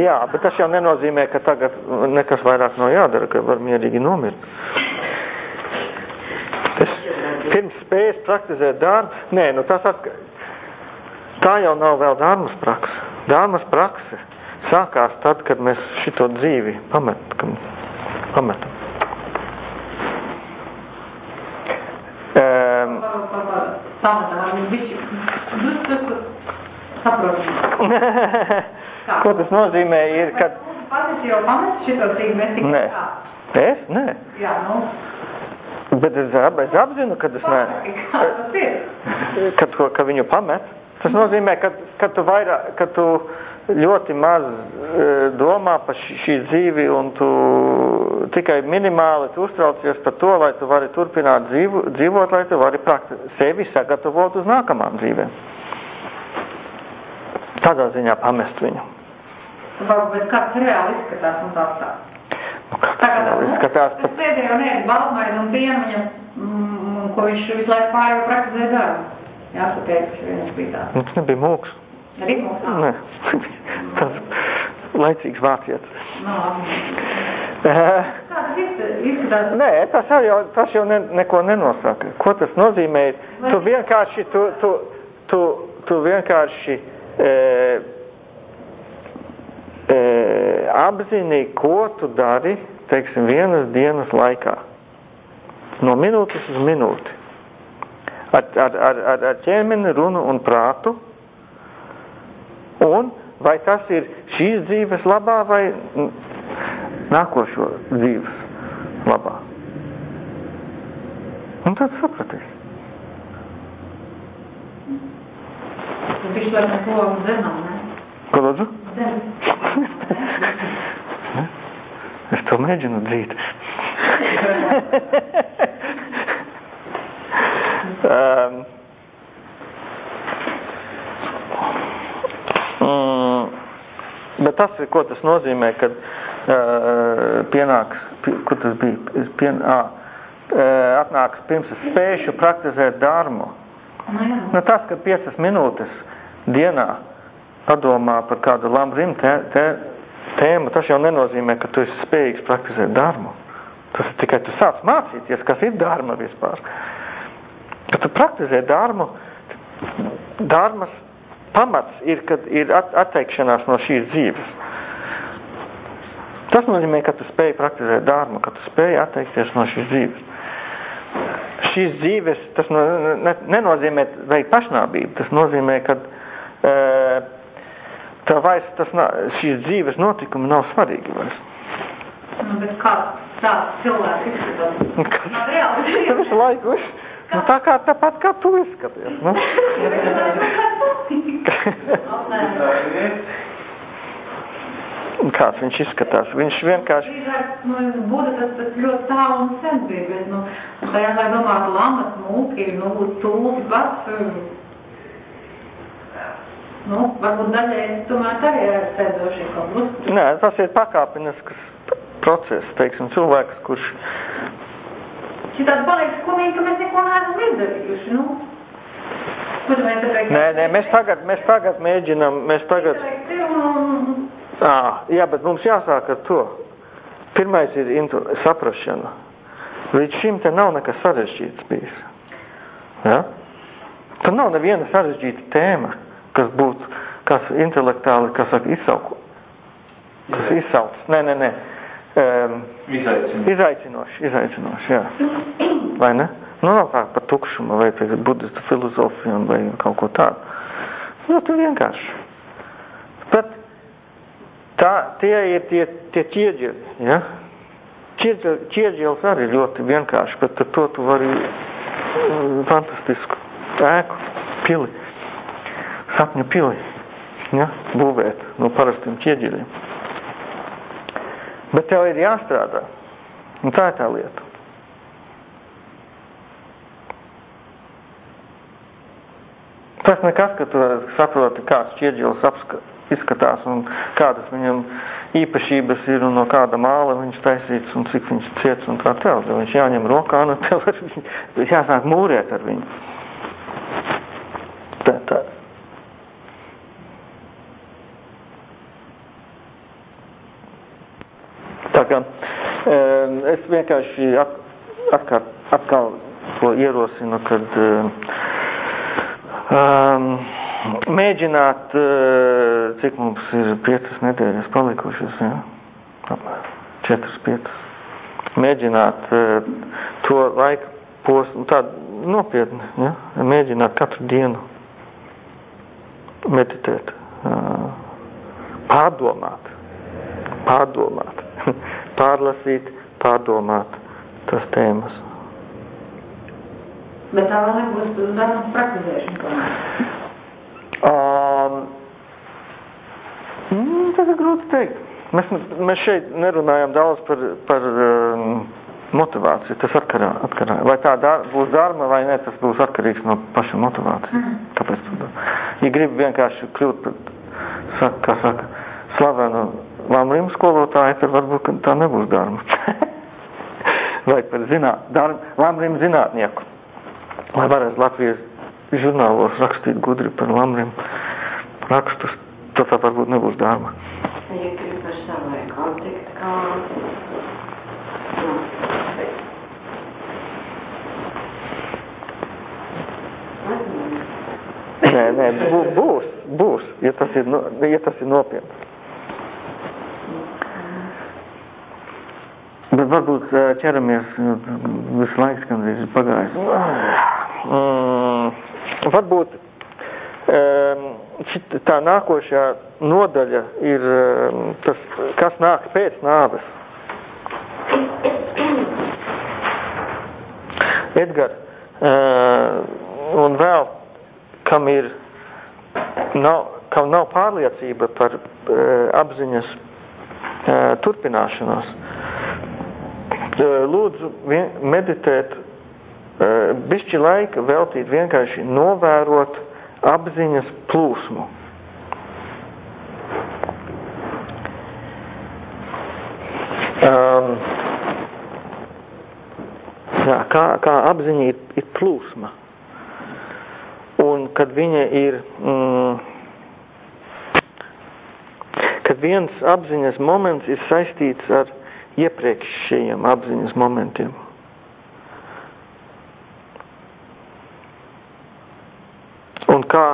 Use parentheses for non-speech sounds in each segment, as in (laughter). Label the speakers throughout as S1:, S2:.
S1: Jā, bet tas jau nenozīmē, ka tagad nekas vairāk nav jādara, ka var mierīgi nomirt. Es pirms spējas praktizēt dārmu, nē, nu tas atka, tā jau nav vēl dārmas praksa. Dārmas praksa sākās tad, kad mēs šito dzīvi pametam. pametam. Um,
S2: Pamatā, viņš drusku saprotu.
S1: Ko tas nozīmē? Ir, kad...
S2: Pats jau pamet šito cīņu, mēs tikai
S1: Nē.
S2: tā.
S1: Es? Nē.
S2: Jā, nu,
S1: Bet es, ap- es apzinu, ka es nē.
S2: kā tas ir. (laughs)
S1: Kad, ka viņu pamet. Tas nozīmē, ka, ka tu vairāk, ka tu ļoti maz e, domā par šī dzīvi un tu tikai minimāli tu uztraucies par to, lai tu vari turpināt dzīvo, dzīvot, lai tu vari prakti, sevi sagatavot uz nākamām dzīvēm. Tādā ziņā pamest viņu.
S2: Varbūt kāds reāli izskatās un tā tā.
S1: Nu,
S2: Tagad
S1: vēl izskatās,
S2: Es pēdējo nēdu balmaidu un pienu viņam, mm, ko viņš visu laiku pārējo praktizē darbu. Jāsatiek, ka viņš bija tāds.
S1: nu, tas nebija mūks.
S2: Arī nav.
S1: Nē, (laughs) tas laicīgs vācietis.
S2: No, izskatās?
S1: Nē, tas jau, tas jau ne, neko nenosaka. Ko tas nozīmē? Tu vienkārši, tu, tu, tu, tu vienkārši e, e, apzini, ko tu dari, teiksim, vienas dienas laikā. No minūtes uz minūti. Ar, ar, ar, ar ķēmeni, runu un prātu. Un vai tas ir šīs dzīves labā vai nākošo dzīves labā. Un tad sapratīs. Ko lūdzu? Es to mēģinu dzīt. (laughs) um, mm, bet tas, ir, ko tas nozīmē, kad uh, pienāks, pi, kur tas bija, pien, ā, uh, atnāks pirms es spēšu praktizēt dārmu.
S2: Nu,
S1: tas, ka piecas minūtes dienā padomā par kādu lambrim tē, tē, tēmu, tas jau nenozīmē, ka tu esi spējīgs praktizēt dārmu. Tas ir tikai tu sāc mācīties, kas ir dārma vispār. Kad tu praktizē dārmu, dārmas pamats ir, kad ir at, atteikšanās no šīs dzīves. Tas nozīmē, ka tu spēj praktizēt dārmu, ka tu spēj atteikties no šīs dzīves šīs dzīves, tas no, ne, nenozīmē veikt pašnāvību, tas nozīmē, ka e, tev vairs tas, šīs dzīves notikumi nav svarīgi vairs.
S2: Nu, bet kā tāds cilvēks izskatās?
S1: Kas?
S2: Nav reāli.
S1: Tu visu laiku, visu, nu, tā kā tāpat kā tu izskaties, nu. (laughs) Kāds viņš izskatās? Viņš vienkārši,
S2: nu, Buda tas, tas ļoti tālu un sen bija, bet, nu, tajā, lai domātu lamas, mūki, nu, tūki, bats, nu, varbūt daļai tomēr arī ir sēdošie kaut drusku.
S1: nē, tas ir pakāpenisks process, teiksim, cilvēks, kurš
S2: Šitādi paliek skumīgi, ka mēs neko neesam izdarījuši, nu.
S1: Nē, nē, mēs tagad, mēs tagad mēģinam, mēs tagad, ā, jā, bet mums jāsāk ar to. Pirmais ir intu, saprašana. Līdz šim te nav nekas sarežģīts bijis. Ja? Tur nav neviena sarežģīta tēma, kas būtu, kas intelektuāli, kas saka, izsauku. Kas izsauc. Nē, nē, nē. Um,
S3: Izaicinu.
S1: Izaicinoši, izaicinoši, jā. Vai ne? Nu, nav tā par tukšumu vai tagad budistu filozofiju vai kaut ko tādu. Ļoti vienkārši. Bet tā, tie ir tie, tie ķieģeļi, ja? Ķieģeļ, ķieģeļs arī ļoti vienkārši, bet ar to tu vari fantastisku ēku, pili, sapņu pili, ja? būvēt no parastiem ķieģeļiem. Bet tev ir jāstrādā. Un tā ir tā lieta. Tas nekas, ka tu saproti, kāds ķieģelis izskatās un kādas viņam īpašības ir un no kāda māla viņš taisīts un cik viņš ciets un tā tālāk. Viņš jāņem rokā un tev ir jāsāk mūrēt ar viņu. Tā, tā. Tā kā es vienkārši at, atkal, atkal to ierosinu, kad um, mēģināt, uh, cik mums ir piecas nedēļas palikušas, ja? četras, piecas. Mēģināt uh, to laiku posmu, tādu nopietni, ja? mēģināt katru dienu meditēt, uh, pārdomāt, pārdomāt, (laughs) pārlasīt, pārdomāt tas tēmas.
S2: Bet tā vēl nebūs darbs praktizēšana.
S1: Um, mm, tas ir grūti teikt. Mēs, mēs šeit nerunājam daudz par, par um, motivāciju. Tas atkarā, atkarā. Vai tā dar, būs dārma vai nē, tas būs atkarīgs no paša motivācijas. Mm. Kāpēc? Ja gribi vienkārši kļūt par, saka, kā saka, slavenu lamrim skolotāju, tad varbūt tā nebūs dārma. (laughs) vai par zināt, darb, lamrim zinātnieku. Lai varētu Latvijas žurnālos rakstīt gudri par lamrim rakstus, tad tā varbūt nebūs dārma.
S3: Ja par savu kontekstu, kā
S1: Nē, nē, būs, būs, ja tas ir, ja tas ir nopietni. Bet varbūt ķeramies, visu laiks, kad ir pagājis. Mm, varbūt šit, tā nākošā nodaļa ir tas, kas nāk pēc nāves. Edgar, un vēl, kam ir, nav, kam nav pārliecība par apziņas turpināšanos, lūdzu meditēt, bišķi laika veltīt vienkārši novērot apziņas plūsmu. Um, jā, kā, kā apziņa ir, ir plūsma. Un kad viņa ir, mm, kad viens apziņas moments ir saistīts ar iepriekšējiem apziņas momentiem. Un kā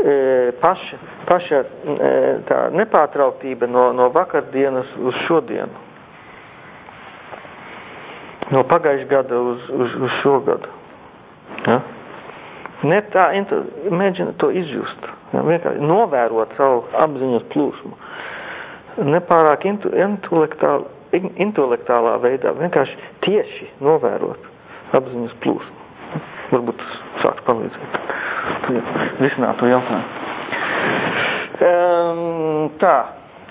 S1: e, paša, paša e, tā nepārtrauktība no, no vakardienas uz šodienu. No pagājušā gada uz, uz, uz šo gadu. Ja? Ne tā, mēģina to izjust. Ja? Vienkārši novērot savu apziņas plūsmu. Nepārāk intu, intelektuāli, intelektuālā veidā, vienkārši tieši novērot apziņas plūsmu. Varbūt tas sāks palīdzēt. Risināt to jautājumu. Um, tā,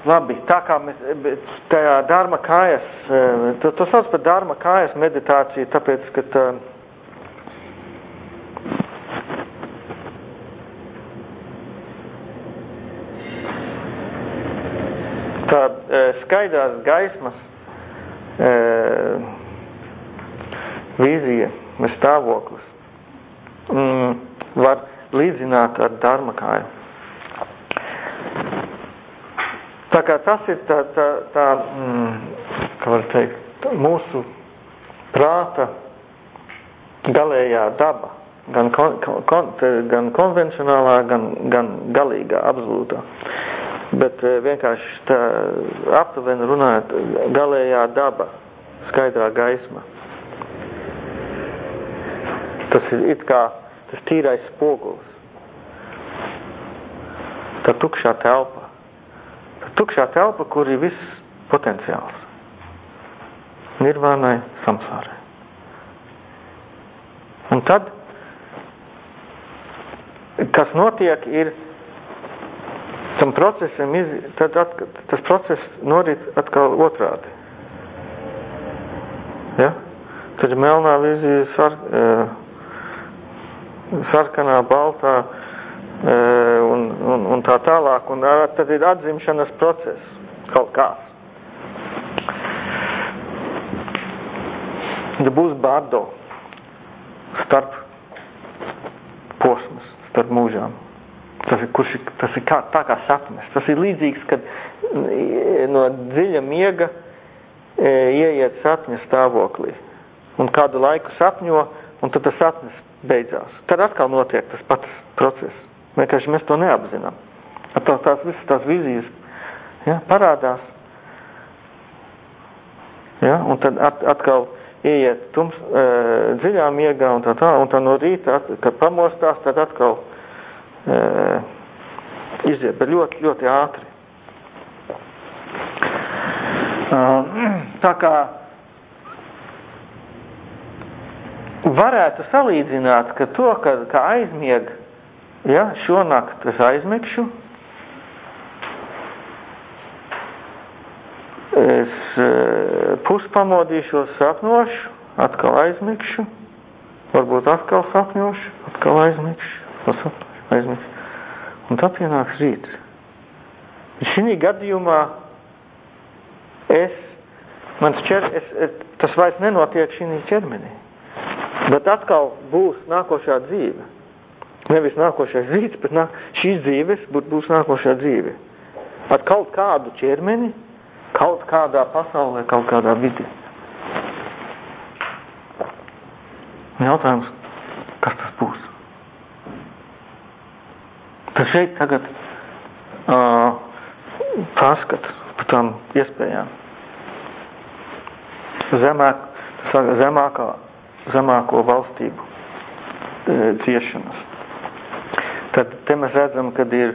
S1: labi, tā kā mēs, tajā dārma kājas, to, to sauc par dārma kājas meditāciju, tāpēc, ka tā, tā skaidrās gaismas e, vīzija vai stāvoklis mm, var līdzināt ar dharma kāju. Tā kā tas ir tā, tā, tā mm, kā var teikt, mūsu prāta galējā daba, gan, kon, kon, gan konvencionālā, gan, gan galīgā, absolūtā. Bet vienkārši tā aptuveni runājot, galējā daba, skaidrā gaisma. Tas ir it kā tas tīrais spogulis. Tā tukšā telpa. Tukšā telpa, kur ir viss potenciāls. Nirvānai, samsārai. Un tad, kas notiek, ir tam procesam, iz, tad at, tas process norit atkal otrādi. Ja? Tad melnā vizija sar, uh, sarkanā, baltā un, un, un tā tālāk. Un tad ir atzimšanas process kaut kāds. Tad būs bardo starp posmas, starp mūžām. Tas ir, kurš, tas ir kā, tā kā sapnis. Tas ir līdzīgs, kad no dziļa miega e, ieiet sapņa stāvoklī. Un kādu laiku sapņo, un tad tas sapnis beidzās. Tad atkal notiek tas pats process. Vienkārši mēs to neapzinām. Tā, tās visas tās vizijas ja, parādās. Ja, un tad at, atkal ieiet tums, e, dziļā miegā un tā tā, un tā no rīta, at, kad pamostās, tad atkal e, iziet, bet ļoti, ļoti ātri. Tā kā varētu salīdzināt, ka to, ka, ka aizmieg, ja, šonakt es aizmigšu, es e, puspamodīšos, sapnošu, atkal aizmigšu, varbūt atkal sapņošu, atkal aizmigšu, sapņošu, aizmigšu. Un tā pienāks rīts. Šī gadījumā es, ķer, es, es, tas vairs nenotiek šī ķermenī. Bet atkal būs nākošā dzīve. Nevis nākošais rīts, bet nā, šīs dzīves būs nākošā dzīve. Ar kaut kādu ķermeni, kaut kādā pasaulē, kaut kādā vidī. Jautājums, kas tas būs? Tad šeit tagad uh, pārskat par tām iespējām. Zemāk, zemākā, zemāko valstību e, ciešanas. Tad te mēs redzam, kad ir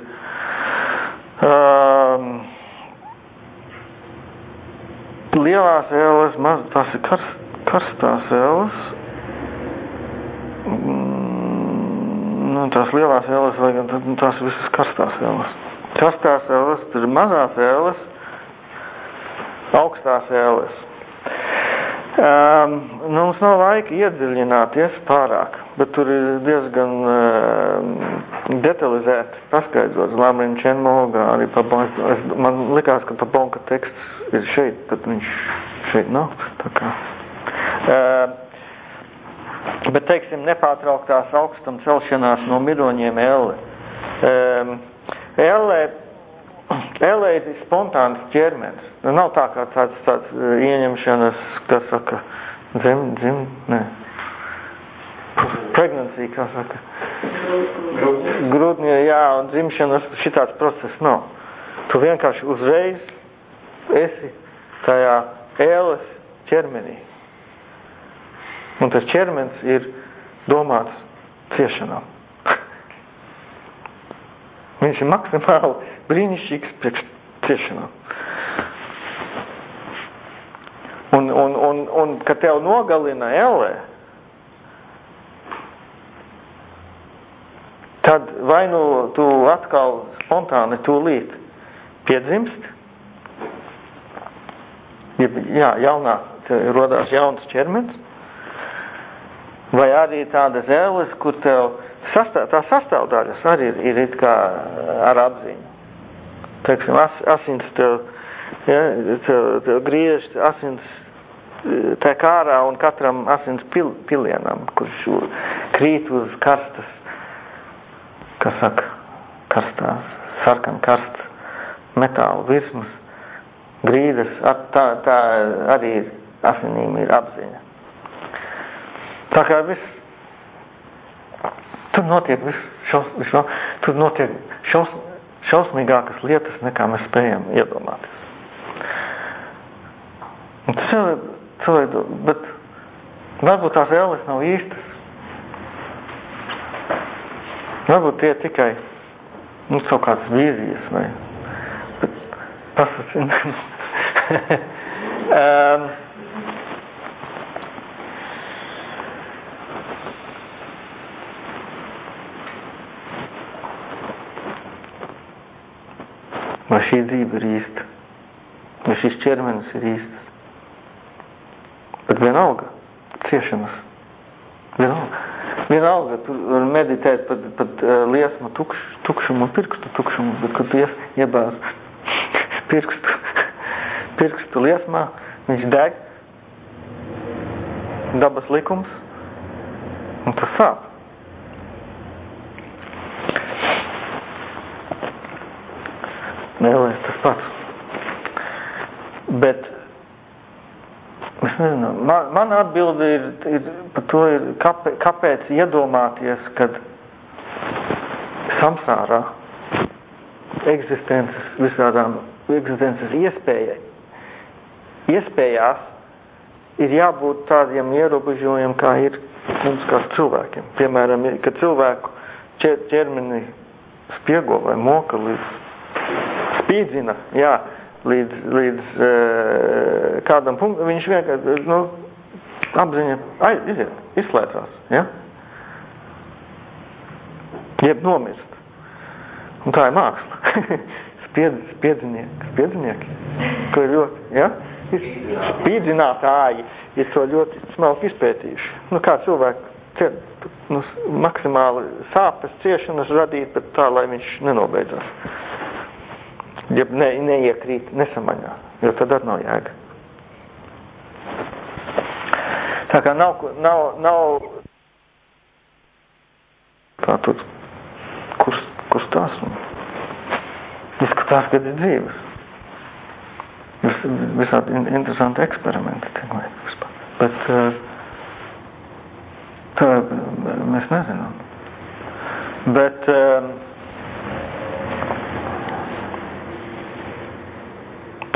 S1: um, lielās ēlas, maz, tās ir karst, karstās ēlas, nu, tās lielās ēlas, vai gan nu, tās visas karstās ēlas. Karstās ēlas, tur ir mazās ēlas, augstās ēlas. Um, nu, mums nav laika iedziļināties pārāk, bet tur ir diezgan um, detalizēti paskaidrots Lamrina Čenmolgā, arī pa bonka, es, man likās, ka pa bonka teksts ir šeit, bet viņš šeit nav. Tā kā. Uh, bet, teiksim, nepārtrauktās augstam celšanās no miroņiem elle. Um, elle, elle ir spontāns ķermenis. Nu, nav tā kā tāds, tāds ieņemšanas, kas saka, dzim, dzim, ne. Pregnancy, kā saka. Grūtnie, jā, un dzimšanas šitāds process nav. Tu vienkārši uzreiz esi tajā ēles ķermenī. Un tas ķermenis ir domāts ciešanām. (laughs) Viņš ir maksimāli brīnišķīgs priekš ciešanām. Un, un, un, un kad tev nogalina ellē, tad vai nu tu atkal spontāni tūlīt piedzimst, jā, jaunā, rodās jauns ķermenis, vai arī tādas ēles, kur tev sastāv, tā sastāvdaļas arī ir, ir it kā ar apziņu. Teiksim, as, asins tev, ja, tev, tev griež, asins tā kārā un katram asins pil, pilienam, kurš krīt uz karstas, saka, karstās, sarkan karsts metāla virsmas, grīdas, tā, tā arī asinīm ir apziņa. Tā kā viss, tur notiek viss, šaus, šaus, tur notiek šaus, šausmīgākas lietas, nekā mēs spējam iedomāties. Un tas jau ir cilvēku, bet varbūt tās ēles nav īstas. Varbūt tie tikai nu, kaut kādas vīzijas vai pasacījumi. um, (laughs) Vai šī dzīve ir īsta? Vai šis ķermenis ir īsts? Bet vienalga, ciešanas. Vienalga. Vienalga, tur var meditēt pat, pat uh, eh, liesmu tukš, tukšumu, pirkstu tukšumu, bet kad tu ies, iebāz pirkstu, (laughs) pirkstu liesmā, viņš deg, dabas likums, un tas sāp. Vēlēs tas pats. Bet Es nezinu, man, man atbildi ir, ir to, ir, kāpēc, iedomāties, kad samsārā eksistences visādām eksistences iespēja, iespējās ir jābūt tādiem ierobežojumiem, kā ir mums kā cilvēkiem. Piemēram, kad cilvēku ķermeni spiego vai moka līdz spīdzina, jā, līdz, līdz e, kādam punktam, viņš vienkārši, nu, apziņa, ai, iziet, izslēdzās, ja? Jeb nomirst. Un tā ir māksla. (laughs) Spied, spiedzinieki, spiedzinieki, ko ir ļoti, ja? Spīdzinātāji ir to ļoti smalki izpētījuši. Nu, kā cilvēku ciet, nu, maksimāli sāpes, ciešanas radīt, bet tā, lai viņš nenobeidzās. Ja ne, neiekrīt nesamaņā, jo tad arī nav jēga. Tā kā nav, nav, nav tā tur, kur, kur tās un izskatās, ka ir dzīves. Vis, visādi interesanti eksperimenti tiek veikti vispār. Bet uh, tā mēs nezinām. Bet uh,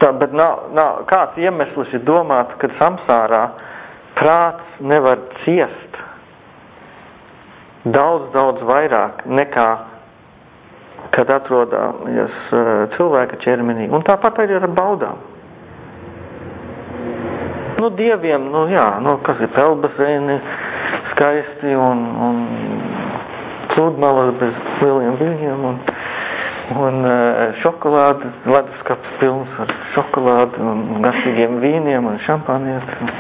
S1: tā, bet nav, nav, kāds iemesls ir domāt, ka samsārā prāts nevar ciest daudz, daudz vairāk nekā kad atrodas cilvēka ķermenī. Un tāpat arī ar baudām. Nu, dieviem, nu jā, nu, kas ir pelbaseini, skaisti un, un pludmalas bez lieliem viļņiem un, un šokolāde, leduskaps pilns ar šokolādi un garšīgiem vīniem un šampāniet un,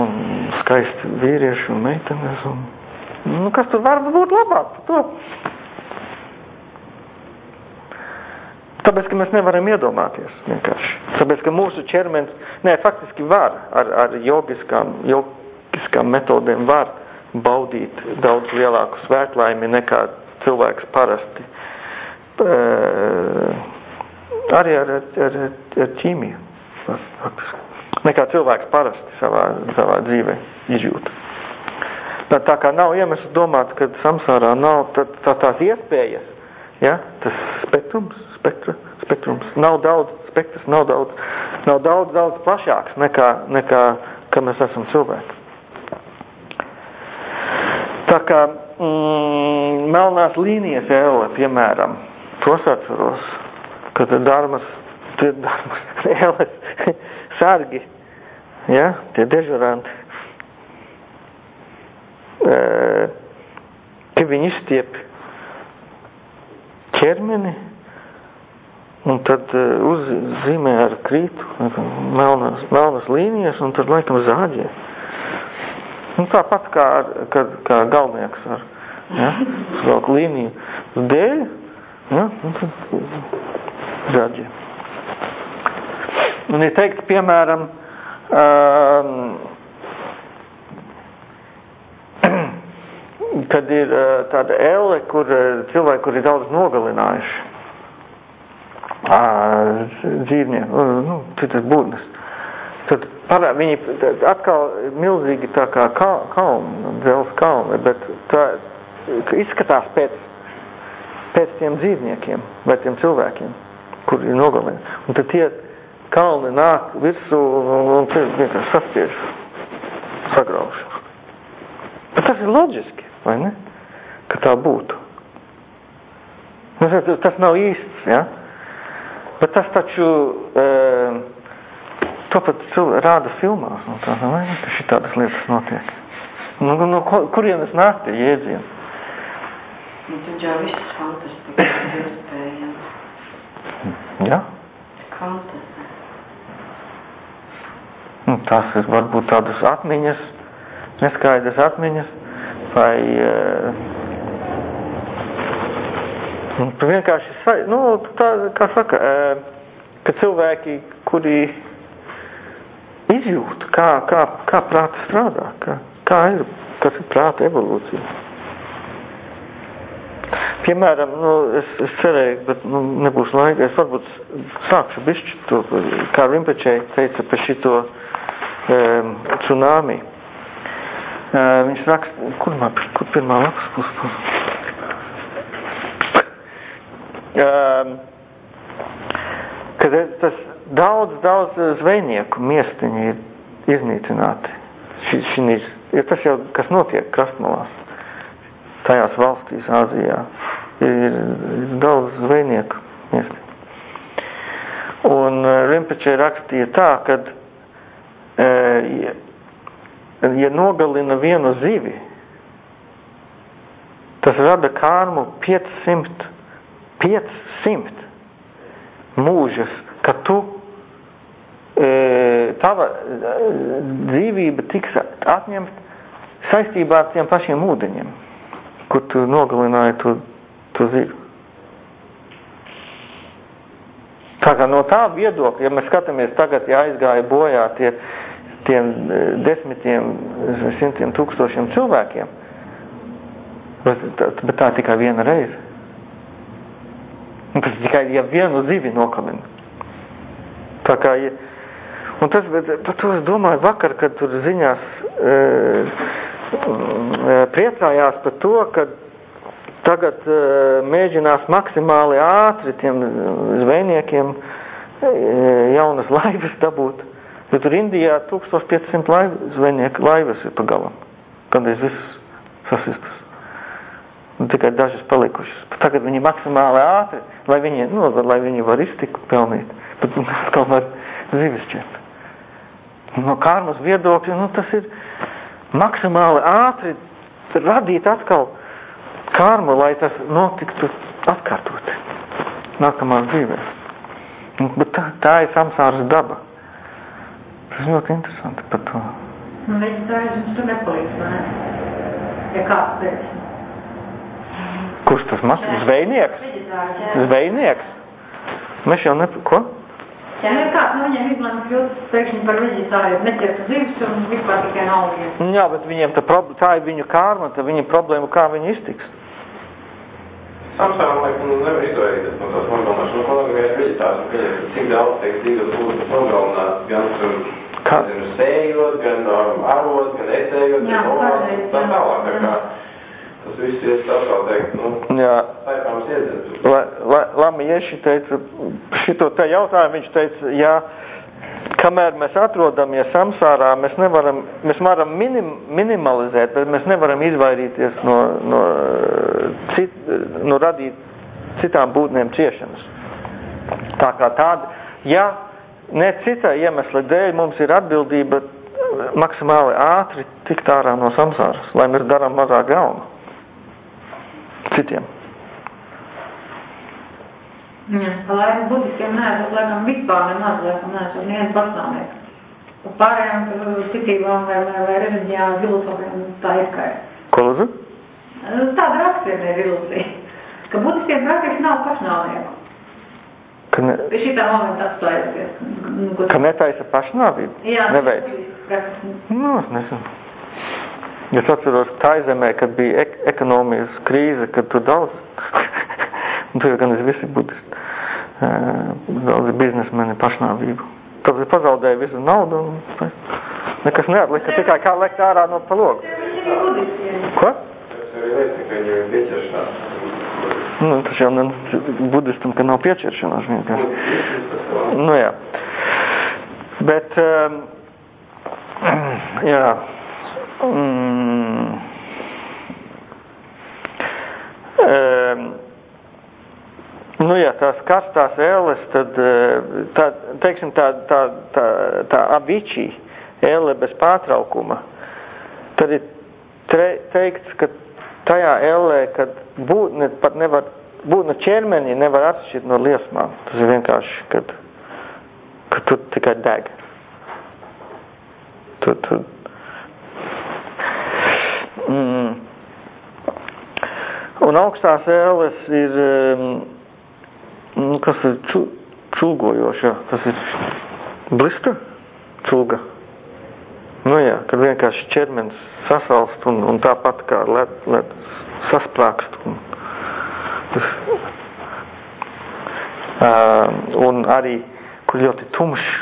S1: un skaisti vīrieši un meitenes. Un, nu, kas tur var būt labāk par to? Tāpēc, ka mēs nevaram iedomāties vienkārši. Tāpēc, ka mūsu ķermenis, nē, faktiski var ar, ar jogiskām, jogiskām metodēm var baudīt daudz lielāku svētlaimi nekā cilvēks parasti. E, arī ar, ar, ar, ar ķīmiju. Faktiski. Nekā cilvēks parasti savā, savā dzīvē izjūta. Tā, tā kā nav iemesls domāt, ka samsārā nav tā, tā, tās iespējas, ja, tas spektrums, spektra, spektrums. Nav daudz, spektrs nav daudz, nav daudz, daudz plašāks nekā, nekā ka mēs esam cilvēki. Tā kā mm, melnās līnijas ēle, piemēram, tos atceros, kad dārmas, tie dārmas ēles, (laughs) sargi, ja, tie dežuranti, e, ka viņi izstiep ķermeni, Un tad uzzīmē ar krītu melnas, melnas līnijas un tad laikam zāģē. Nu, tāpat kā, ar, kad, kā galvnieks ar ja, svelk līniju dēļ, ja, un tad zāģē. Un ir teikt, piemēram, (clears throat) kad ir uh, tāda elle, kur uh, cilvēki, kur ir daudz nogalinājuši, dzīvnieku, nu, citas būtnes. Tad parā, viņi atkal milzīgi tā kā kalni, dzels kalni, bet tā izskatās pēc, pēc tiem dzīvniekiem vai tiem cilvēkiem, kur ir nogalini. Un tad tie kalni nāk virsū un, un tie vienkārši saspiež, sagrauž. Bet tas ir loģiski, vai ne? Ka tā būtu. Tas, tas nav īsts, ja? Bet tas taču e, to pat rāda filmās. Nu, tā, nu, ka šitādas lietas notiek. Nu, no kurienes nāk tie jēdzieni?
S3: Nu, tad jau viss fantastiski ir iespējams.
S1: Jā?
S3: Fantastiski.
S1: Nu, tas ir varbūt tādas atmiņas, neskaidras atmiņas, vai uh, Un vienkārši, nu, tā, kā saka, ka cilvēki, kuri izjūt, kā, kā, kā prāta strādā, kā, kā ir, kas ir prāta evolūcija. Piemēram, nu, es, es cerēju, bet nu, nebūs laika. Es varbūt sākšu bišķi to, kā Rimpečē teica par šito tsunami. Uh, viņš raksta, kur, man, kur pirmā lapas pus? Um, kad tas daudz, daudz zvejnieku miestiņi ir iznīcināti. Ši, šinīs, ir tas jau, kas notiek krastmalās tajās valstīs, Āzijā, ir, ir daudz zvejnieku miesti. Un uh, Rimpeče rakstīja tā, ka, uh, ja, ja nogalina vienu zivi, tas rada kārmu 500, 500 mūžas, ka tu, tava dzīvība tiks atņemta saistībā ar tiem pašiem ūdeņiem kur tu nogalināji to, to zivu. Tā kā no tā viedokļa, ja mēs skatāmies tagad, ja aizgāja bojā tie, tiem e, desmitiem, simtiem tūkstošiem cilvēkiem, bet bet tā tikai viena reize. Un tas tikai, ja vienu zivi nokalina. Tā kā, un tas, bet par to es domāju vakar, kad tur ziņās, e, Eh, priecājās par to, ka tagad eh, mēģinās maksimāli ātri tiem zvejniekiem eh, jaunas laivas dabūt. Jo tur Indijā 1500 laiva, zvejnieku laivas ir pagalam. Gandrīz visas sasistas. Un tikai dažas palikušas. Bet tagad viņi maksimāli ātri, lai viņi, nu, lai viņi var iztiku pelnīt. Bet var zivis ķert. No kārmas viedokļa, nu, tas ir maksimāli ātri radīt atkal karmu, lai tas notiktu atkārtot nākamās dzīvēs. Bet tā, tā ir samsāras daba. Ļoti interesanti par to.
S2: Nu, veģetārisms tur nepalīdz, vai ne? Ja kāds teiks.
S1: Kurš tas mazs? Zvejnieks? Zvejnieks? Mēs jau ne... Ko?
S2: Ja nu ir kāds no viņiem izlēma kļūt pēkšņi par veģetāriju, neķert zivis un vispār tikai naudies.
S1: Jā, bet viņiem tā, tā ir viņu kārma, tā viņa problēma, kā viņi iztiks.
S4: Samsām, laikam, nu, nevar izvairīties no tās nogalināšanas. Nu, man liekas, veģetārs, ka cik daudz tiek dzīves būtu nogalināts, gan tur,
S1: Kā?
S4: nezinu, sējot, gan um, arot, gan etējot,
S2: Jā,
S4: gan novāt,
S2: pareizi,
S4: tā tālāk, tā kā tas viss ir tā kā teikt, nu,
S1: Jā,
S4: saipāms iedzēts.
S1: La, la, Lama Ieši teica, šito te jautājumu viņš teica, jā, kamēr mēs atrodamies samsārā, mēs nevaram, mēs varam minim, minimalizēt, bet mēs nevaram izvairīties no, no, cit, no radīt citām būtnēm ciešanas. Tā kā tāda, ja ne cita iemesla dēļ mums ir atbildība maksimāli ātri tikt ārā no samsāras, lai mēs darām mazāk gaunu citiem.
S2: Jā, laikam budistiem neesat, laikam vispār nemaz, laikam neesat nevienu pašnāvnieku. Par pārējām tur ticībām vai, vai, vai reliģijām, filozofiem tā ir kā ir.
S1: Ko lūdzu?
S2: Tāda raksturība ir ilūzija, ka budistiem praktiski nav pašnāvnieku.
S1: Ka, ne,
S2: Pie šitā momenta apstājoties. Nu, ko-
S1: ka netaisa pašnāvību?
S2: Jā,
S1: Neveic. Nu, es nezinu. Es atceros Taizemē, kad bija ek ekonomijas krīze, kad tur daudz, (laughs) tur jau gan es visi budisti, eh, daudz biznesmeni pašnāvību. Tad es pazaudēju visu naudu un nekas neatlika, tikai kā lekt ārā no palogu. Ko?
S4: Tas arī liecina, ka viņiem ir.
S1: Nu, tas jau ne budistam, ka nav piečeršanās vienkārši. Nu jā. Bet, um, jā. Mm, um, nu jā, tās karstās ēles, tad, tā, teiksim, tā, tā, tā, tā avičī ēle bez pārtraukuma, tad ir tre, teikts, ka tajā ēlē, kad būtne pat nevar, būtne ķermeni nevar atšķirt no liesmām. Tas ir vienkārši, kad, kad tu tikai deg. Tu, tu, mm. Un augstās ēles ir, um, kas ir ču, čulgojošā, tas ir blista, čulga. Nu jā, kad vienkārši ķermenis sasalst un, un tāpat kā led, led sasprākst un Tas, uh, un arī, kur ļoti tumšs.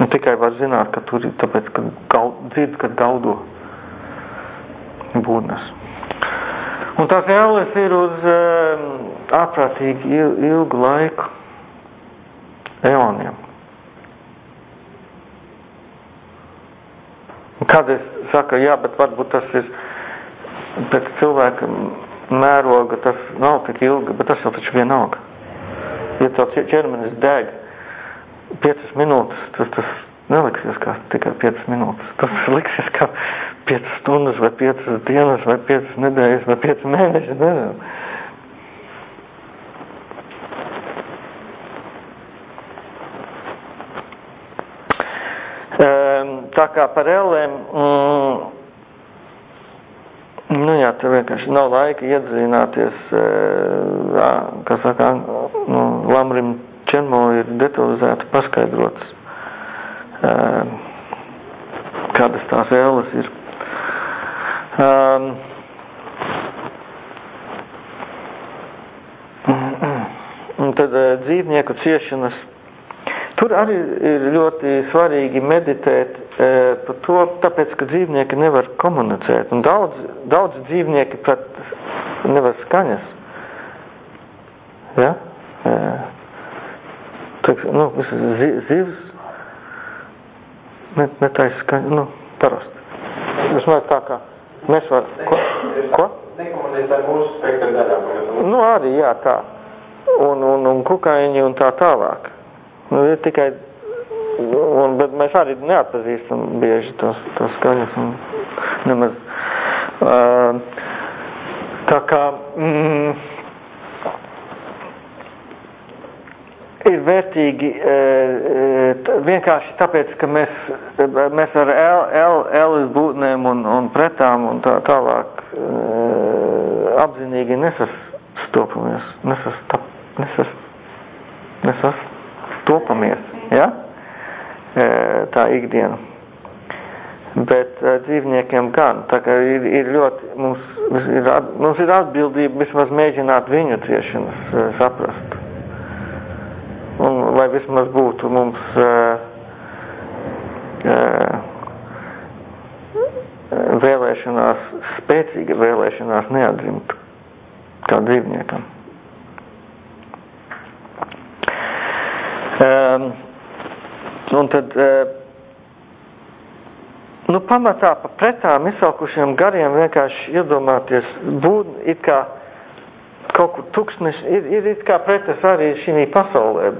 S1: Un tikai var zināt, ka tur ir tāpēc, ka gaud, dzird, kad gaudo būdnes. Un tās ēles ir uz um, ārprātīgi il, ilgu laiku, eoniem. Kādreiz saka, jā, bet varbūt tas ir pēc cilvēka mēroga, tas nav tik ilgi, bet tas jau taču vienalga. Ja tev ķermenis deg, 5 minūtes, tas, tas neliksies kā tikai 5 minūtes. Tas (laughs) liksies kā 5 stundas vai 5 dienas vai 5 nedēļas vai 5 mēneši. Nezinu. Tā kā par ellēm, mm, nu jā, te vienkārši nav laika iedziļināties, eh, kā saka, nu, Lamrim Čenmo ir detalizēti paskaidrotas, kādas tās ēles ir. Um, un tad dzīvnieku ciešanas. Tur arī ir ļoti svarīgi meditēt e, par to, tāpēc, ka dzīvnieki nevar komunicēt. Un daudz, daudz dzīvnieki pat nevar skaņas. Ja? E, Teiks, nu, zivs, ne, netaisa skaņa, nu, parasti. Domāju, tā kā mēs var, ko? ko?
S4: Nekomunicē mūsu spektra daļām.
S1: Nu, arī, jā, tā. Un, un, un kukaiņi un tā tālāk. Nu, ir tikai, un, bet mēs arī neatpazīstam bieži tos, tos skaņas un nemaz. Uh, tā kā, mm, ir vērtīgi e, vienkārši tāpēc, ka mēs, mēs ar L būtnēm un, un pretām un tā tālāk e, apzinīgi nesastopamies, nesastap, nesas, nesastopamies, ja? tā ikdiena. Bet dzīvniekiem gan, tā kā ir, ir ļoti, mums ir, mums ir atbildība vismaz mēģināt viņu ciešanas saprast un lai vismaz būtu mums uh, vēlēšanās, spēcīga vēlēšanās neatzimt kā dzīvniekam. Um, un tad, uh, nu, pamatā pa pretām izsalkušiem gariem vienkārši iedomāties būt it kā kaut kur tukšneši, ir, ir it kā pretas arī šī pasaulē,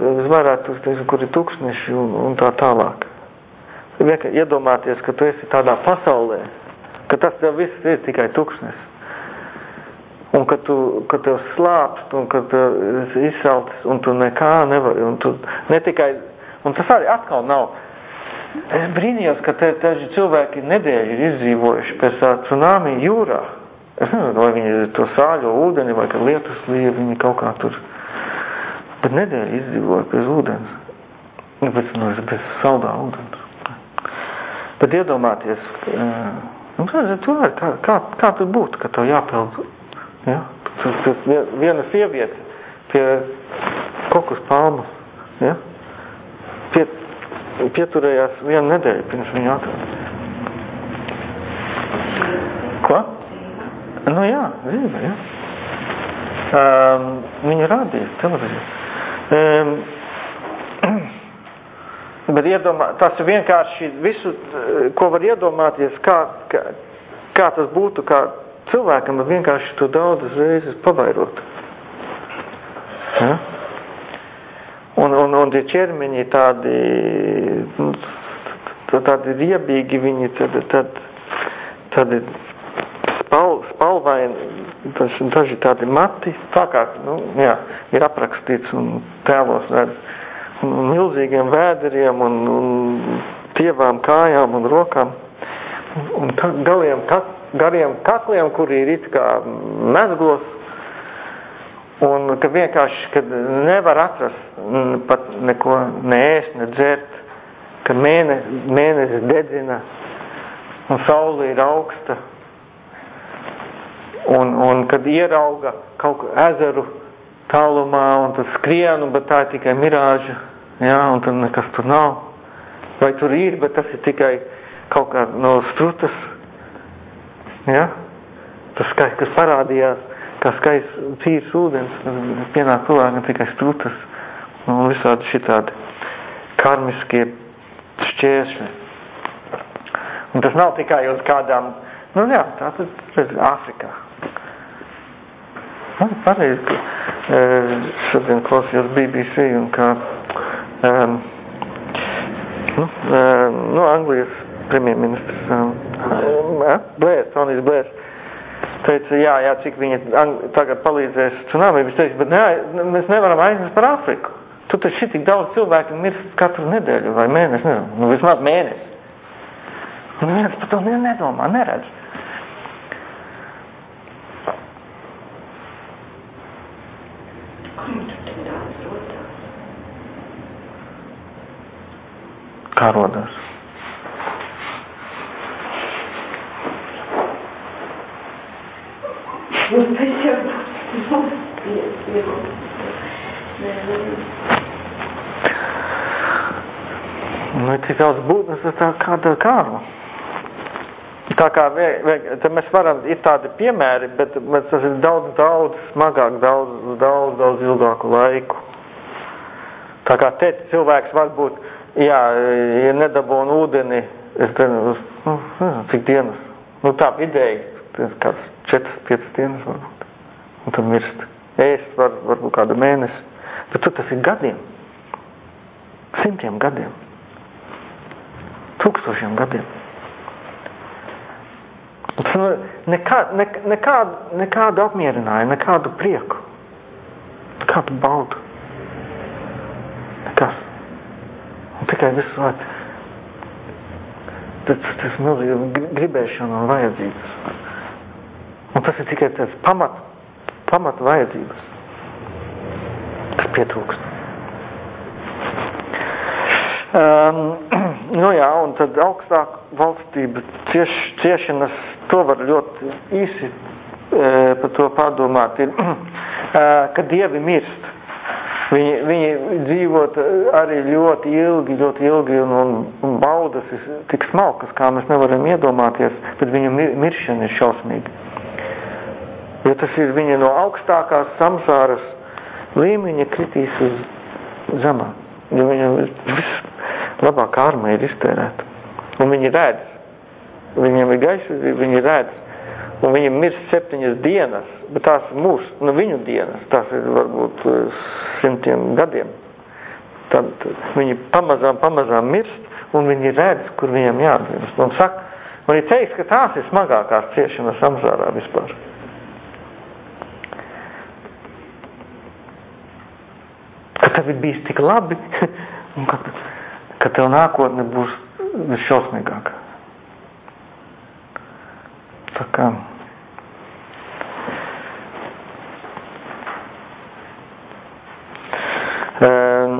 S1: tur, kur ir tukšneši un, un tā tālāk. Vienkārši iedomāties, ka tu esi tādā pasaulē, ka tas tev viss ir tikai tukšnes. Un ka, tu, ka tev slāpst, un ka tev izsalts, un tu nekā nevari, un tu ne tikai, un tas arī atkal nav. Es brīnījos, ka te, te cilvēki nedēļu ir izdzīvojuši pēc tā tsunami jūrā. Es nezinu, vai viņi to sāļo ūdeni, vai ka lietus līja, viņi kaut kā tur. Bet nedēļa izdzīvoja bez ūdens. Nu, bez, nu, bez saldā ūdens. Bet iedomāties, nu, tur kā, kā, kā tur būtu, ka tev jāpeld, ja? Viena sieviete pie kokus palmas, ja? Pie, pieturējās vienu nedēļu pirms viņa atrada. Ko? Nu jā, dzīve, jā. Um, viņa rādīja televīziju. Um, (clears throat) bet iedomā, tas ir vienkārši visu, ko var iedomāties, kā, kā, kā tas būtu, kā cilvēkam, bet vienkārši to daudzas reizes pavairot. Ja? Un, un, un tie ķermeņi tādi, nu, tādi riebīgi, viņi tad, tad, tad spal, spalvaini, daži tādi mati, tā kā, nu, jā, ir aprakstīts un tēlos redz, un, un milzīgiem vēderiem un, un tievām kājām un rokām, un, un galiem, ka, gariem kakliem, kuri ir it kā mezglos, un ka vienkārši, kad nevar atrast pat neko neēst, ne dzert, ka mēnesis, mēnesis dedzina, un saule ir augsta, un, un kad ierauga kaut ko ezeru tālumā, un tad skrienu, bet tā ir tikai mirāža, jā, un tad nekas tur nav. Vai tur ir, bet tas ir tikai kaut kā no strutas, jā. Tas skaists, kas parādījās, kā skaists cīrs ūdens, pienāk cilvēkam tikai strutas, un visādi šitādi karmiskie šķēršļi. Un tas nav tikai uz kādām, nu jā, tā tad Āfrikā. Man pareizi, ka e, šodien klausījos BBC un kā um, nu, um, nu, Anglijas premjerministrs um, Blērs, Tonijs Blērs, teica, jā, jā, cik viņi tagad palīdzēs tsunami, viņš teica, bet ne, mēs nevaram aizmirst par Āfriku. Tu taču šitik daudz cilvēku mirst katru nedēļu vai mēnesi, nezinu, nu vismaz mēnesi. Un viens par to nedomā, neredz. Kā rodās?
S3: Nu, tas jau būs.
S1: Nu, cik daudz būtnes ir tā kāda kārma. Tā kā vē, vē, mēs varam, ir tādi piemēri, bet, bet tas ir daudz, daudz smagāk, daudz, daudz, daudz ilgāku laiku. Tā kā te cilvēks varbūt, jā, ja nedabūna ūdeni, es te, nu, nezinu, cik dienas, nu tā ideja, kāds 4-5 dienas varbūt, un tad mirst. Ēst var, varbūt kādu mēnesi, bet tur tas ir gadiem, simtiem gadiem tūkstošiem gadiem. Tas nu, nekā, ne, nekādu, nekādu apmierinājumu, nekādu prieku, nekādu baudu. Nekas. Un tikai visu laiku. Tas, tas milzīgi gribēšana un vajadzības. Un tas ir tikai tas pamat, pamat vajadzības, kas pietrūkst. Um, (clears throat) nu jā, un tad augstāk valstība cieš, ciešanas, to var ļoti īsi e, par to padomāt, ir, (clears throat) e, ka dievi mirst. Viņi, viņi dzīvot arī ļoti ilgi, ļoti ilgi, un, un, un baudas ir tik smalkas, kā mēs nevaram iedomāties, bet viņu mir, miršana ir šausmīga. Jo tas ir viņa no augstākās samsāras līmeņa kritīs uz zemā. Jo viņam ir viss labāk ārma ir iztērēta. Un viņi redz, viņiem ir gaisa, viņi redz, un viņiem mirst septiņas dienas, bet tās ir mūsu, nu viņu dienas, tās ir varbūt eh, simtiem gadiem. Tad viņi pamazām, pamazām mirst, un viņi redz, kur viņiem jāatzīmst. Un saka, man ir teiks, ka tās ir smagākās ciešanas samsārā vispār. Tev ir bijis tik labi, (laughs) ka ka tev nākotne būs visšausmīgākā. Tā kā um,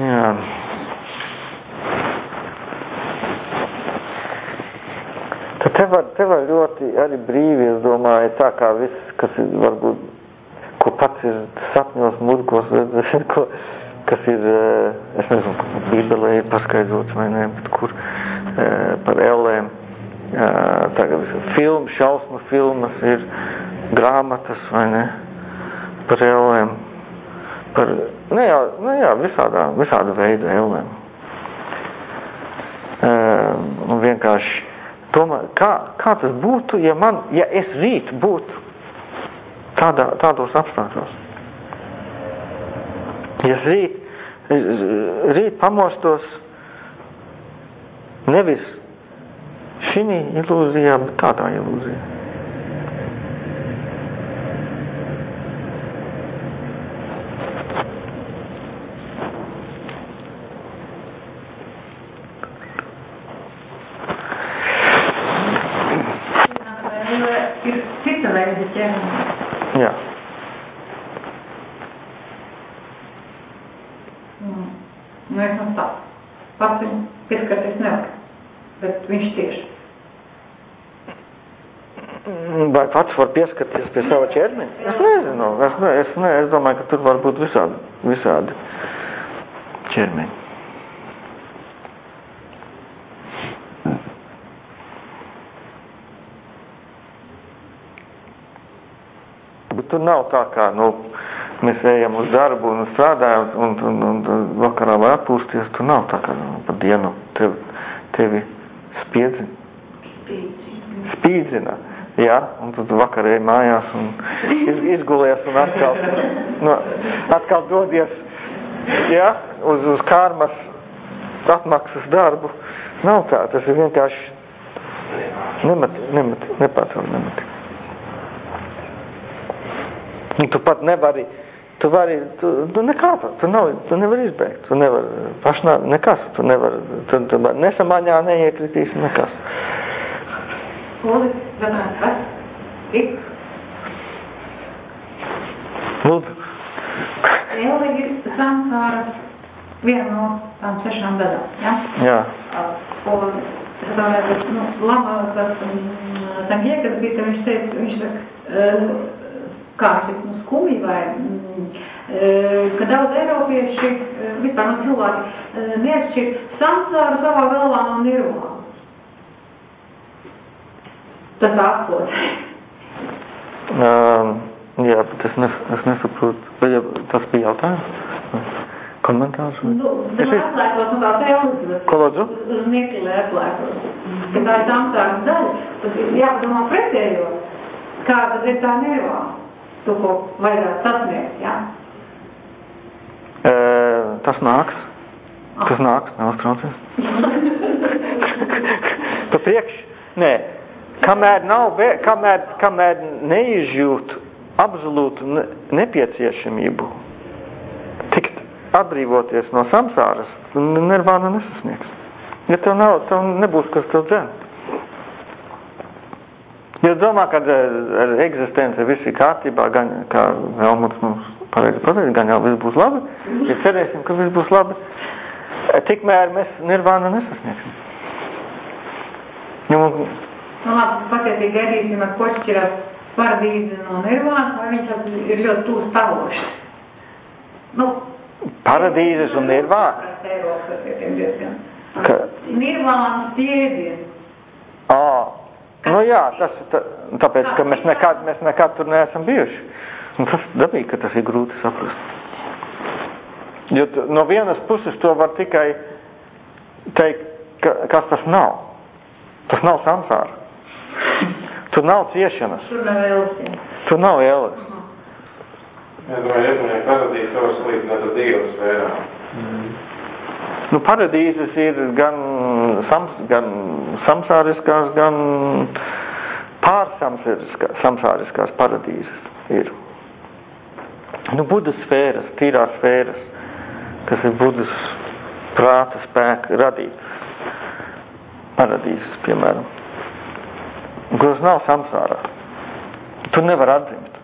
S1: jā. Tad te var, te var ļoti arī brīvi, es domāju, tā kā viss, kas ir varbūt ko pats ir sapņos, murgos, ko, kas ir, eh, es nezinu, Bībelē ir paskaidrots vai ne, bet kur eh, par ellēm. Eh, tagad filmu, šausmu filmas ir grāmatas vai ne, par ellēm. Par, ne jā, ne jā, visādā, visāda veida ellēm. Un vienkārši domā, kā, kā tas būtu, ja man, ja es rīt būtu tādā, tādos apstākļos. Ja es rīt, rīt pamostos nevis šī ilūzijā, bet tādā ilūzijā.
S2: Ir cita veida ķermenis.
S1: Jā.
S2: Mm. Nu, es nu tā. pats viņu pieskarties nevar, bet viņš tieši.
S1: Vai pats var pieskarties pie sava ķermeņa? Es nezinu, es, ne, es, ne, es domāju, ka tur var būt visādi, visādi ķermeņi. Bet tur nav tā kā, nu, mēs ejam uz darbu un strādājam un, un, un, un vakarā var atpūsties, tur nav tā kā nu, pa dienu tevi, tevi spiedzina. Spīdzina. Jā, un tad vakarā ej mājās un iz, izgulies un atkal, nu, atkal dodies, jā, uz, uz kārmas atmaksas darbu. Nav tā, tas ir vienkārši nemat, nemat, nepārcēl nemat. Un tu pat nevari, tu vari, tu, tu nekā, tu, nav, tu nevari izbēgt, tu nevari, pašnā, nekas, tu nevari, tu, tu nesamaņā neiekritīs, nekas.
S2: Lūdzu. Ēle ir samsāras viena no tām sešām daļām, ja?
S1: Jā.
S2: Un ka, nu, lama, tas, tam iekas bija, viņš teica, viņš saka, kā šis nu, skumji vai, mm, ka daudz eiropieši, vispār no cilvēki, neatšķir samsāru savā galvā no nirvānu. Tas atklāt.
S1: Um, jā, bet es, nes, es nesaprotu, vai ja tas bija jautājums? Komentārs? vai?
S2: Nu, tas atklātos no tās elzas.
S1: Ko lūdzu?
S2: Uz niekli atklātos. Ka tā ir samsāras daļa, tad jāpadomā pretējo. Kā tad ir tā nirvāna? To, ko vajadzētu sasniegt, jā?
S1: E, tas nāks. Tas nāks, neuztraucies. Pa (laughs) priekš? Nē. Kamēr nav, kamēr, kamēr neizjūt absolūtu ne, nepieciešamību tikt atbrīvoties no samsāras, nirvāna nesasniegs. Ja tev nav, tev nebūs, kas tev dzen. Ja domā, ka ar, ar eksistenci viss ir kārtībā, gan, kā Helmuts mums pareizi pateica, gan jau viss būs labi, ja cerēsim, ka viss būs labi, tikmēr mēs nirvānu nesasniegsim. Ja mums,
S2: Nu, labi, patiesīgi gaidīsim, ar ko šķirās paradīze no nirvānas, vai viņš ir ļoti tūs stāvošs. Nu,
S1: paradīzes un nirvāna.
S2: Pret Eiropas ir diezgan.
S1: Ka,
S2: Nirvānas jēdziens.
S1: ā, nu jā, tas, tā, tāpēc, ka mēs nekad, mēs nekad tur neesam bijuši. Un tas dabīgi, ka tas ir grūti saprast. Jo no vienas puses to var tikai teikt, ka, kas tas nav. Tas nav samsāra. Tur nav ciešanas.
S2: Tur nav elsiem.
S1: Tur nav ēles.
S4: Es domāju, iepaņēmu paradīzi savu salīdzināt ar Dievu sfērām.
S1: Nu, paradīzes ir gan, sams, gan samsāriskās, gan pārsamsāriskās samsāriskās paradīzes ir. Nu, budas sfēras, tīrās sfēras, kas ir budas prāta spēka radītas. Paradīzes, piemēram. Kuras nav samsārā. Tu nevar atzimt.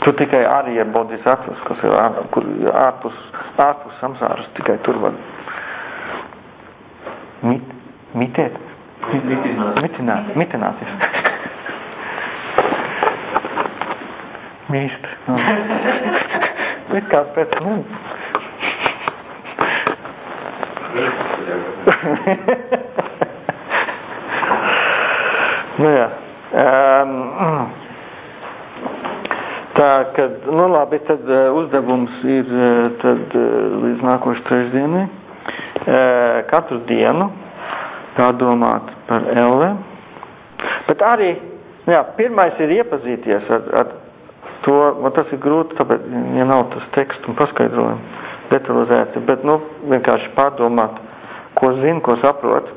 S1: Tu tikai arī ir bodhisattvas, kas ir ārpus, ārpus samsāras, tikai tur var mit, mitēt. Mitināt, mitināties. Mīst. It kā pēc mums. (laughs) nu jā. Um, tā, kad, nu labi, tad uh, uzdevums ir uh, tad uh, līdz nākošu trešdienai. Katru dienu padomāt par Elle. Bet arī, nu jā, pirmais ir iepazīties ar, ar to, man tas ir grūti, tāpēc, ja nav tas teksts un paskaidrojumi detalizēti, bet, nu, vienkārši pārdomāt, ko zinu, ko saprotu.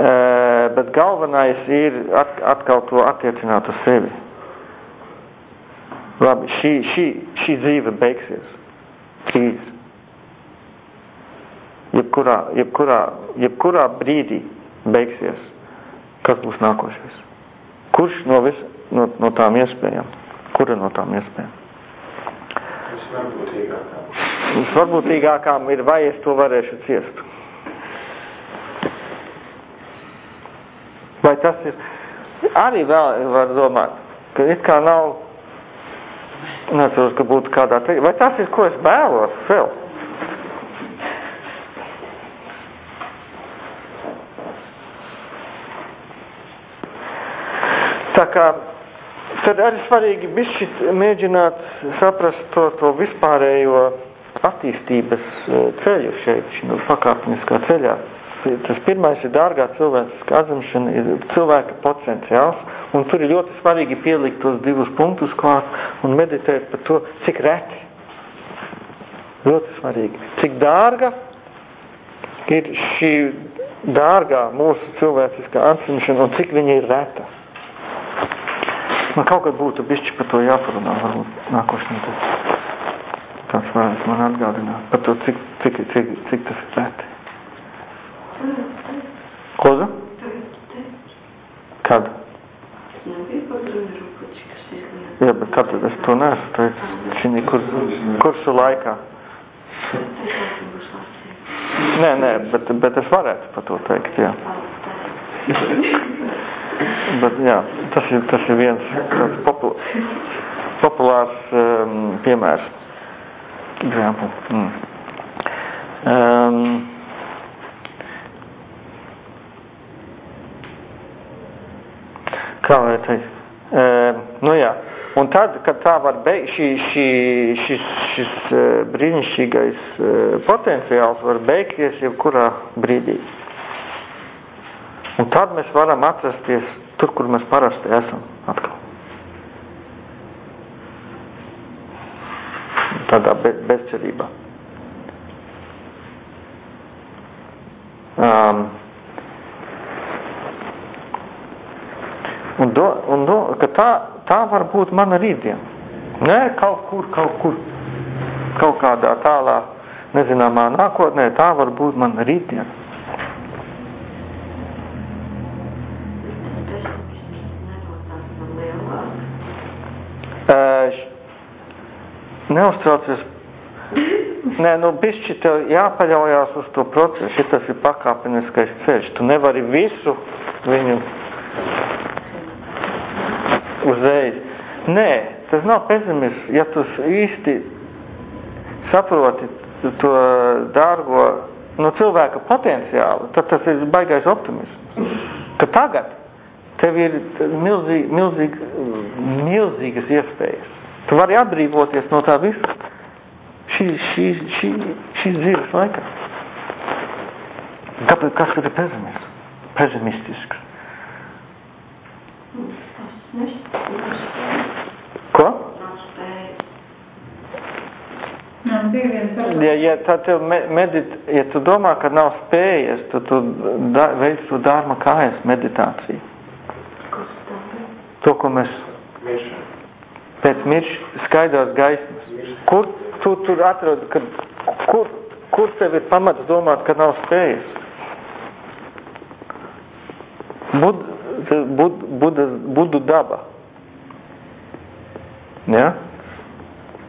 S1: Bet galvenais ir at, atkal to attiecināt uz sevi. Labi, šī, šī, šī dzīve beigsies. Trīs. Jebkurā, jebkurā, jebkurā brīdī beigsies. Kas būs nākošais? Kurš no, vis, no, no tām iespējām? Kura no tām iespējām?
S4: Tas var būt īgākā.
S1: Visvarbūtīgākām ir, vai es to varēšu ciest. Vai tas ir, arī vēl var domāt, ka it kā nav, neatceros, ka būtu kādā, te, vai tas ir, ko es vēlos sev? Tā kā tad arī svarīgi bišķi mēģināt saprast to, to vispārējo attīstības eh, ceļu šeit, šī pakāpeniskā ceļā. Tas pirmais ir dārgā cilvēciskā atzimšana, ir cilvēka potenciāls, un tur ir ļoti svarīgi pielikt tos divus punktus klāt un meditēt par to, cik reti. Ļoti svarīgi. Cik dārga ir šī dārgā mūsu cilvēciskā atzimšana un cik viņa ir reta. Man kaut kad būtu bišķi par to jāparunā, varbūt nākošanai tas tāds varētu man atgādināt par to, cik, cik, cik, cik tas ir reti. Koza? Kad? Jā, bet kad es to neesmu teicis? Šī kur, kursu laikā? Nē, nē, bet, bet es varētu par to teikt, jā. bet jā, tas ir, tas ir viens tāds popul populārs um, piemērs. Example. Mm. Um, kā lai teikt? E, nu jā, un tad, kad tā var beigt, šī, šī, šis, šis brīnišķīgais potenciāls var beigties jebkurā brīdī. Un tad mēs varam atrasties tur, kur mēs parasti esam atkal. Tādā be, bezcerībā. Um, Un, do, un do, ka tā, tā var būt mana rītdiena. Nē, kaut kur, kaut kur, kaut kādā tālā, nezināmā nākotnē, tā var būt mana rītdiena. Neuztraucies. Nē, nu, bišķi tev jāpaļaujās uz to procesu, ja tas ir pakāpeniskais ceļš. Tu nevari visu viņu uzreiz. Nē, tas nav pesimisms. Ja tu īsti saproti to dārgo no cilvēka potenciālu, tad tas ir baigais optimisms. Ka tagad tev ir milzīgi, milzīgi, milzīgas iespējas. Tu vari atbrīvoties no tā visa šī, šī, šī, šīs dzīves laikā. Kāpēc, kas ir pesimisms? Pesimistisks. Ko? Ja, ja, tev medit, ja tu domā, ka nav spējas, tad tu da, veic to dārma kājas meditāciju. To, ko mēs pēc miršļa skaidrās gaismas. Kur tu tur atrod, kad, kur, kur tev ir pamats domāt, ka nav spējas? Bud, bud, buda, budu daba. Ja?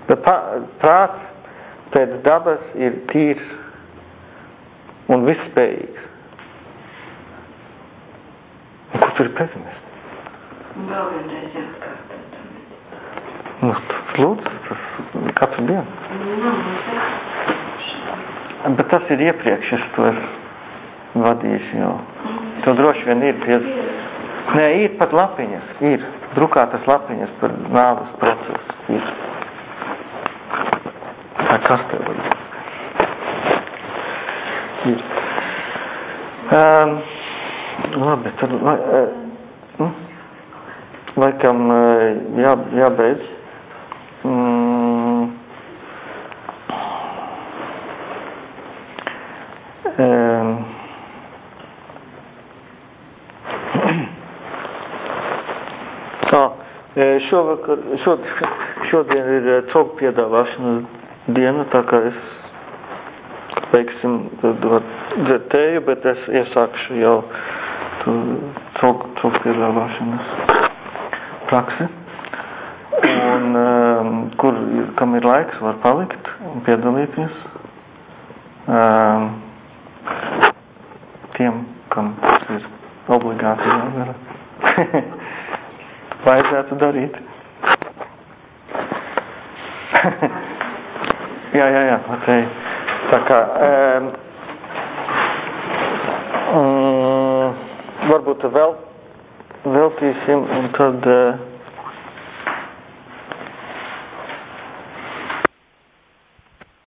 S1: Bet prāts pēc dabas ir tīrs un visspējīgs. Un kur tur ir pesimists?
S3: Vēl vienreiz jāatkārto.
S1: Nu, lūdzu, katru dienu. Bet tas ir iepriekš, es to esmu vadījis jau. To droši vien ir pie... Nē, ir pat lapiņas, ir. Drukātas lapiņas par nāves procesu. Ir. Tā kas tev var? Ir. Um, labi, tad uh, laikam uh, jā, jābeidz. Mm. Um. Tā, šovakar, šodien, šodien ir cogu piedāvāšanas diena, tā kā es, veiksim, dzert tēju, bet es iesākšu jau cogu, piedāvāšanas praksi. Un um, kur, kam ir laiks, var palikt un piedalīties. Um, tiem, kam ir obligāti jādara. (laughs) Vajadzētu darīt. (laughs) jā, jā, jā, okay. tā kā, um, um, varbūt vēl veltīsim un tad uh,